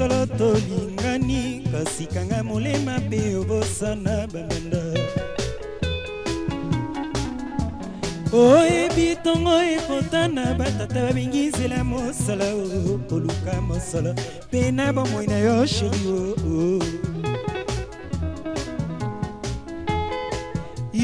solo tolingani kasi kanga molema mpe obosana bamanda oyebi ntongo ekotana batata babengi nzela mosala oh, koluka mosala mpe na bomoi na yo sheri o oh, oh.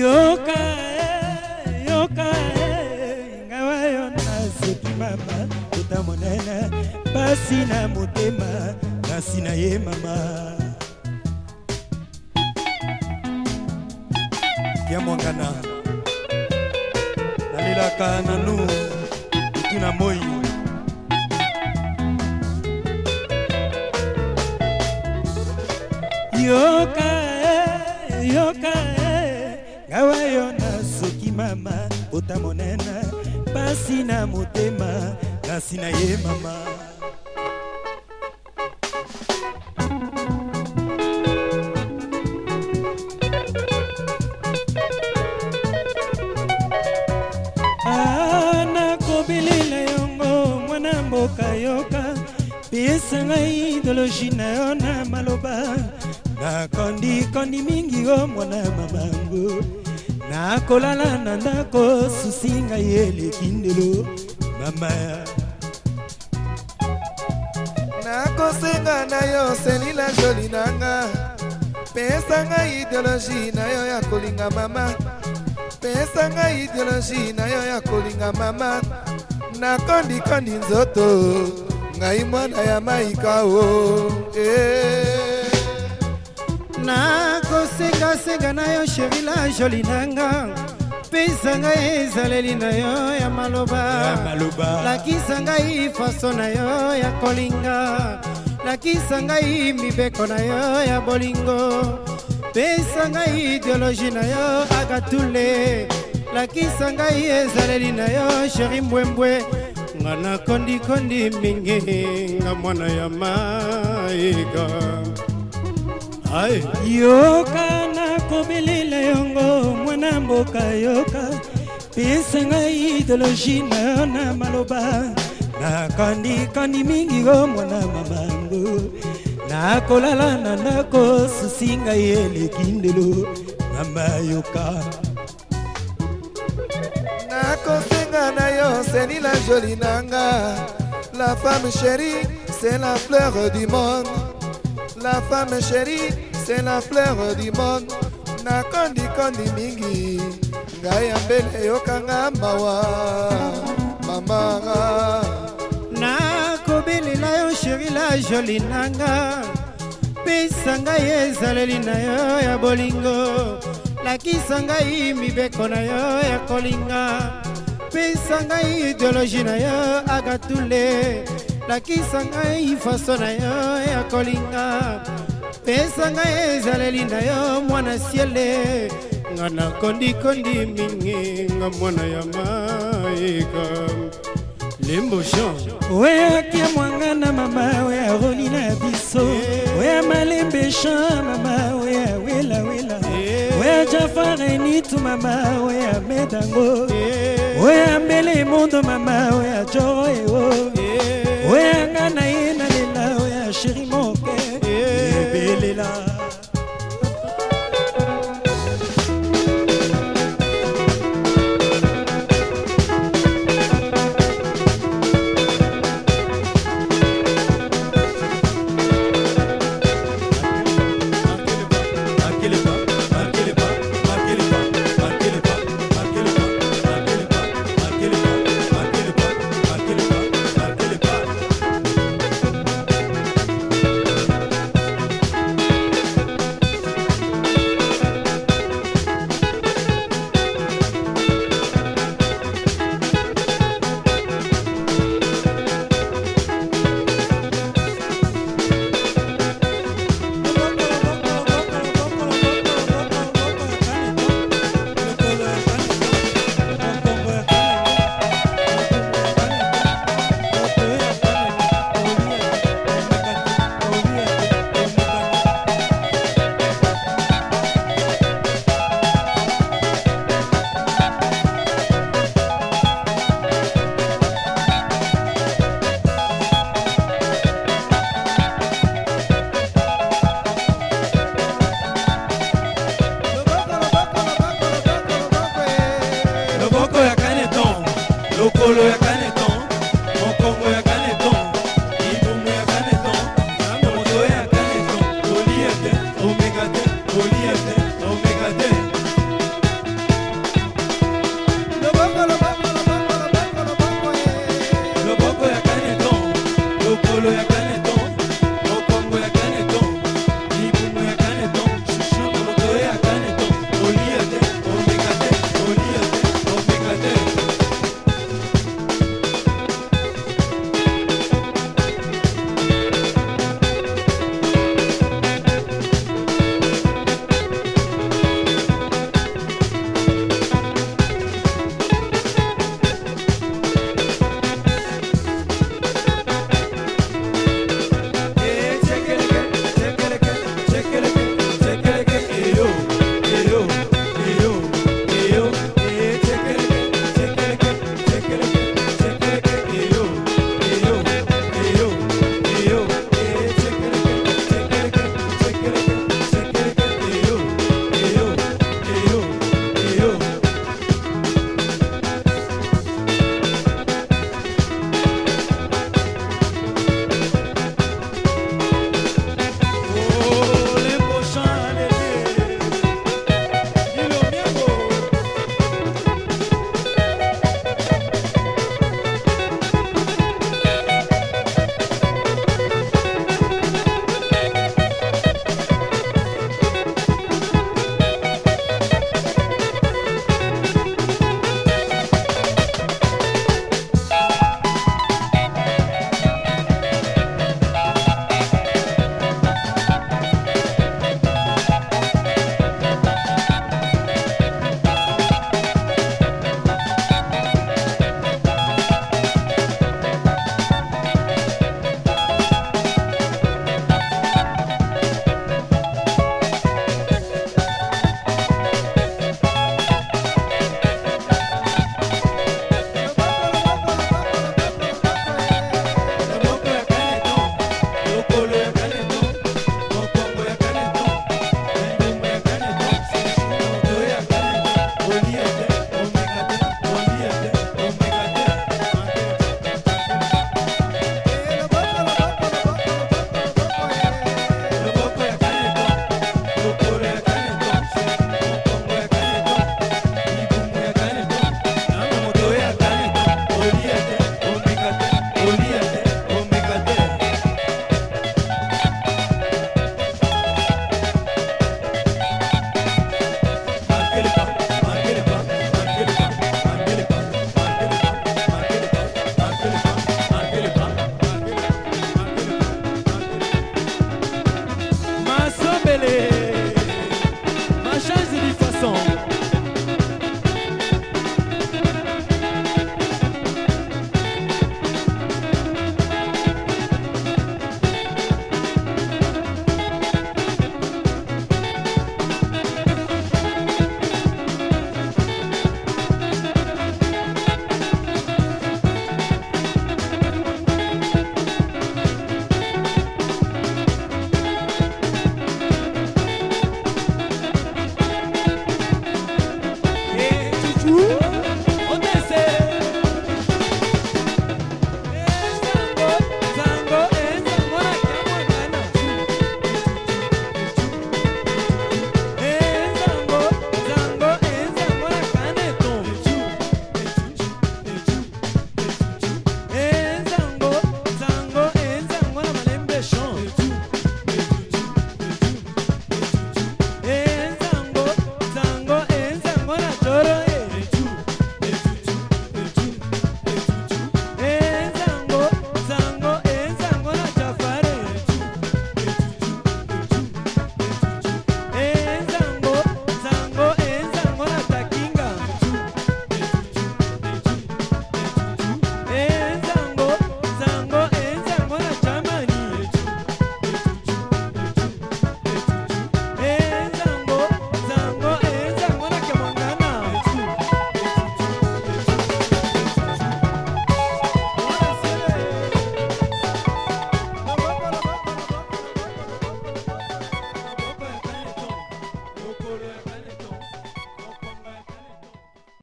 yoka eh, yoka eh, ngawa yo nazepi mama kotamonana mpasi na motema kasi na ye mama ya mwangana nalelaka nanu utu na moi yoka yoka ngawa yo nasoki mama bota monene pasi na motema kasi na ye mama yebisanga idologi na yo na maloba nakondikondi mingi o mwana mamango nakolala na ndako susi ngai eleki ndelo mama nakosenga na yo selila joli nanga pesa ngai ideologi na yo ya kolinga mama pesa ngai ideologi na yo ya kolinga mama nakondikondi nzoto ngai mwana ya maika o eh. nakosengasenga na yo sherila joli nanga pesa ngai ezaleli na yo ya maloba lakisa ngai faso na yo ya kolinga lakisa ngai mibeko na yo ya bolingo pesa ngai ideologi na yo akatule lakisa ngai ezaleli na yo sheri mbwembwe nga na kondikondi mingi nga mwana ya maiga yoka nakobelela yango mwana mboka yoka pesa ngai idologi na yo na maloba nakondikondi mingi o mwana mamangu nakolala na ndako susi ngai eleki ndelo mama yoka Seni la jolie nanga La femme chérie c'est la fleur du monde La femme chérie c'est la fleur du monde nakondi kondi mingi ngai ya mbele yokanga mawa mamanga nakobelela yo sheri la joli nanga pesa ngai ezaleli na yo ya bolingo lakisa ngai mibeko na yo ya kolinga opesa ngai ideologi na yo agatule lakisa ngai faso na yo ya kolinga pesa ngai ezaleli na yo mwana siele nga na kondikondi mingi nga mwana ya mayika oyokia mwanga na mama oyo aroni na biso oya malembe champ mama oya welawela eh. oya jafarenitu mama oya medango eh. oya mbele mondo mama oya joro eo